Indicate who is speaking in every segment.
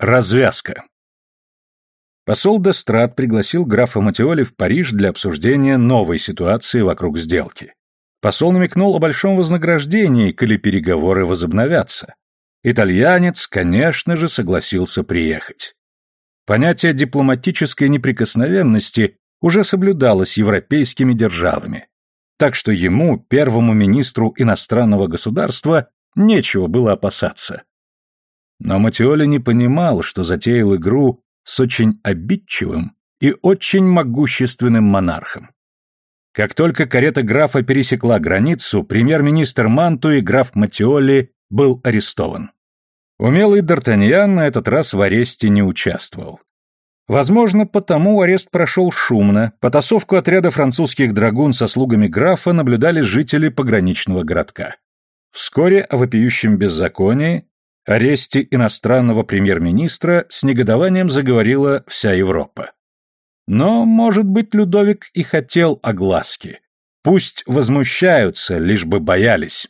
Speaker 1: Развязка. Посол Дестрат пригласил графа Матиоли в Париж для обсуждения новой ситуации вокруг сделки. Посол намекнул о большом вознаграждении, коли переговоры возобновятся. Итальянец, конечно же, согласился приехать. Понятие дипломатической неприкосновенности уже соблюдалось европейскими державами. Так что ему, первому министру иностранного государства, нечего было опасаться. Но Матиоли не понимал, что затеял игру с очень обидчивым и очень могущественным монархом. Как только карета графа пересекла границу, премьер-министр Манту и граф Матиоли был арестован. Умелый Д'Артаньян на этот раз в аресте не участвовал. Возможно, потому арест прошел шумно, потасовку отряда французских драгун со слугами графа наблюдали жители пограничного городка. Вскоре о вопиющем беззаконии аресте иностранного премьер-министра с негодованием заговорила вся Европа. Но, может быть, Людовик и хотел огласки. Пусть возмущаются, лишь бы боялись.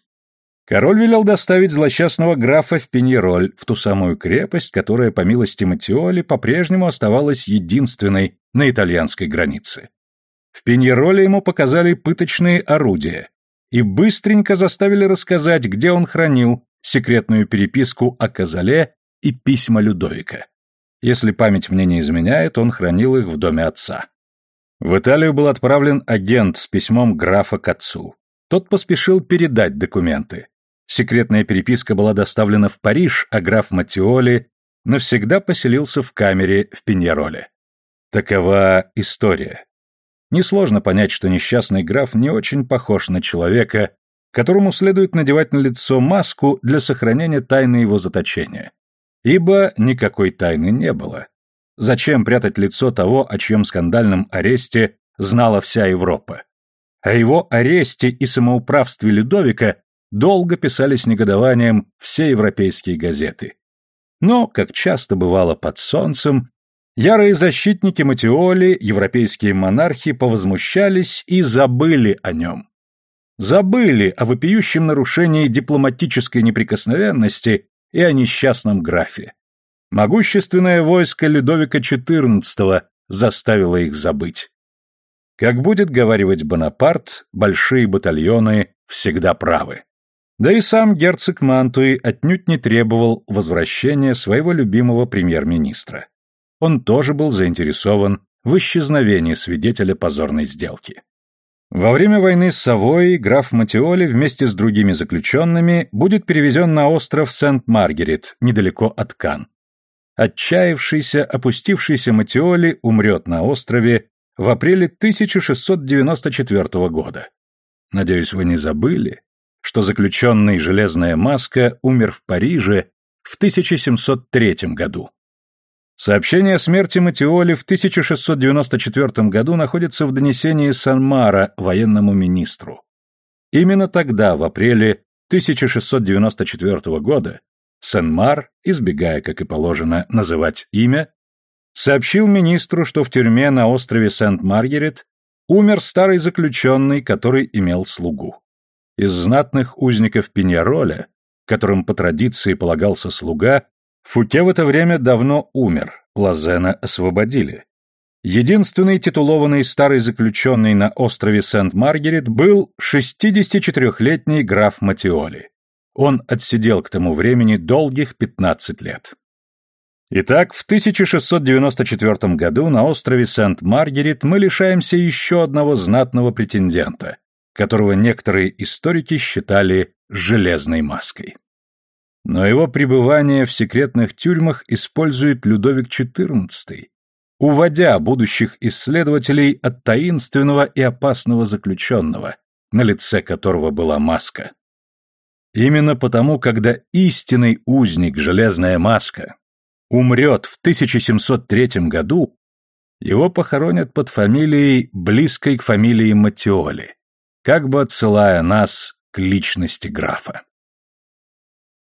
Speaker 1: Король велел доставить злосчастного графа в Пеньероль, в ту самую крепость, которая, по милости Матиоли, по-прежнему оставалась единственной на итальянской границе. В Пеньероле ему показали пыточные орудия и быстренько заставили рассказать, где он хранил секретную переписку о Казале и письма Людовика. Если память мне не изменяет, он хранил их в доме отца. В Италию был отправлен агент с письмом графа к отцу. Тот поспешил передать документы. Секретная переписка была доставлена в Париж, а граф Матиоли навсегда поселился в камере в Пиньяроле. Такова история. Несложно понять, что несчастный граф не очень похож на человека, которому следует надевать на лицо маску для сохранения тайны его заточения. Ибо никакой тайны не было. Зачем прятать лицо того, о чьем скандальном аресте знала вся Европа? О его аресте и самоуправстве Людовика долго писали с негодованием все европейские газеты. Но, как часто бывало под солнцем, ярые защитники Матиоли, европейские монархи повозмущались и забыли о нем забыли о вопиющем нарушении дипломатической неприкосновенности и о несчастном графе. Могущественное войско Людовика XIV заставило их забыть. Как будет говаривать Бонапарт, большие батальоны всегда правы. Да и сам герцог Мантуи отнюдь не требовал возвращения своего любимого премьер-министра. Он тоже был заинтересован в исчезновении свидетеля позорной сделки. Во время войны с Савойей граф Матиоли вместе с другими заключенными будет перевезен на остров Сент-Маргерет, недалеко от Кан. Отчаявшийся, опустившийся Матиоли умрет на острове в апреле 1694 года. Надеюсь, вы не забыли, что заключенный Железная Маска умер в Париже в 1703 году. Сообщение о смерти Матиоли в 1694 году находится в донесении Санмара военному министру. Именно тогда, в апреле 1694 года, Санмар, избегая, как и положено, называть имя, сообщил министру, что в тюрьме на острове Сент-Маргерет умер старый заключенный, который имел слугу. Из знатных узников Пиньяроля, которым по традиции полагался слуга, Фуке в это время давно умер, Лазена освободили. Единственный титулованный старый заключенный на острове Сент-Маргерет был 64-летний граф Матиоли. Он отсидел к тому времени долгих 15 лет. Итак, в 1694 году на острове Сент-Маргерет мы лишаемся еще одного знатного претендента, которого некоторые историки считали «железной маской». Но его пребывание в секретных тюрьмах использует Людовик XIV, уводя будущих исследователей от таинственного и опасного заключенного, на лице которого была маска. Именно потому, когда истинный узник Железная Маска умрет в 1703 году, его похоронят под фамилией, близкой к фамилии Матиоли, как бы отсылая нас к личности графа.